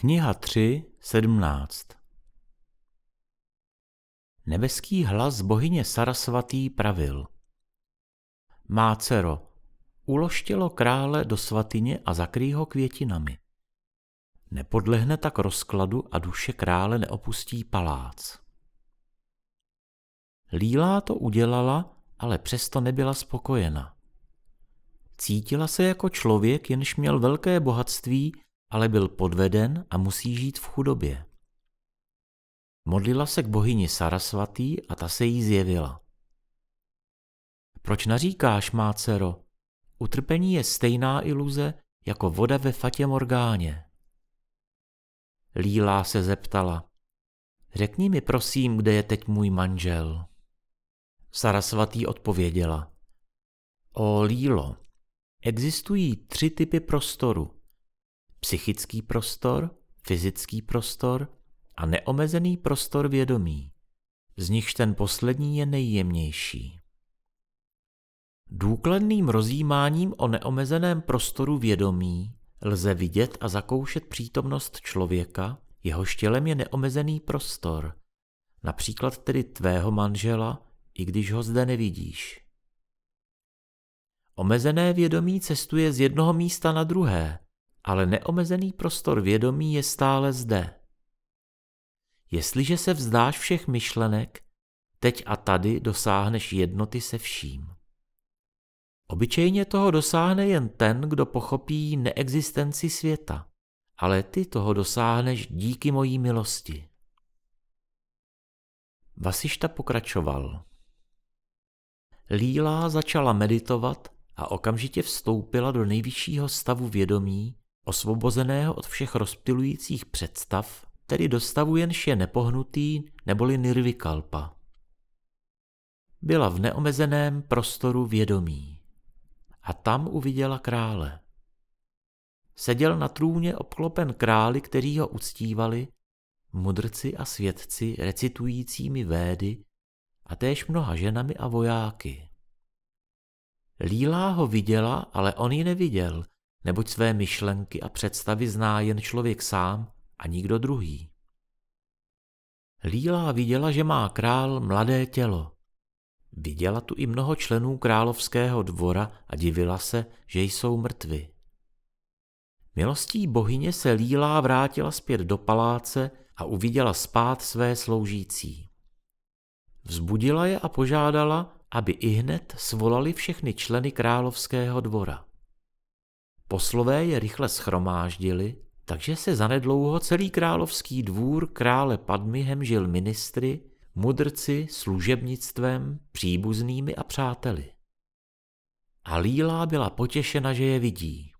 Kniha 3, 17 Nebeský hlas bohyně Sarasvatý pravil. Má dcero, ulož tělo krále do svatyně a zakrý ho květinami. Nepodlehne tak rozkladu a duše krále neopustí palác. Lílá to udělala, ale přesto nebyla spokojena. Cítila se jako člověk, jenž měl velké bohatství, ale byl podveden a musí žít v chudobě. Modlila se k bohyni Sarasvatý a ta se jí zjevila. Proč naříkáš, má dcero? Utrpení je stejná iluze jako voda ve fatě Morgáně. Lílá se zeptala. Řekni mi prosím, kde je teď můj manžel. Sarasvatý odpověděla. O Lílo, existují tři typy prostoru. Psychický prostor, fyzický prostor a neomezený prostor vědomí. Z nichž ten poslední je nejjemnější. Důkladným rozjímáním o neomezeném prostoru vědomí lze vidět a zakoušet přítomnost člověka, jehož tělem je neomezený prostor, například tedy tvého manžela, i když ho zde nevidíš. Omezené vědomí cestuje z jednoho místa na druhé, ale neomezený prostor vědomí je stále zde. Jestliže se vzdáš všech myšlenek, teď a tady dosáhneš jednoty se vším. Obyčejně toho dosáhne jen ten, kdo pochopí neexistenci světa, ale ty toho dosáhneš díky mojí milosti. Vasišta pokračoval. Lílá začala meditovat a okamžitě vstoupila do nejvyššího stavu vědomí, osvobozeného od všech rozptilujících představ, tedy do stavu jenž je nepohnutý neboli nirvikalpa. Byla v neomezeném prostoru vědomí a tam uviděla krále. Seděl na trůně obklopen králi, kteří ho uctívali, mudrci a svědci recitujícími védy a též mnoha ženami a vojáky. Lílá ho viděla, ale on ji neviděl, neboť své myšlenky a představy zná jen člověk sám a nikdo druhý. Lílá viděla, že má král mladé tělo. Viděla tu i mnoho členů královského dvora a divila se, že jsou mrtvi. Milostí bohyně se Lílá vrátila zpět do paláce a uviděla spát své sloužící. Vzbudila je a požádala, aby i hned svolali všechny členy královského dvora. Poslové je rychle schromáždili, takže se zanedlouho celý královský dvůr krále Padmy hemžil ministry, mudrci, služebnictvem, příbuznými a přáteli. A Lílá byla potěšena, že je vidí.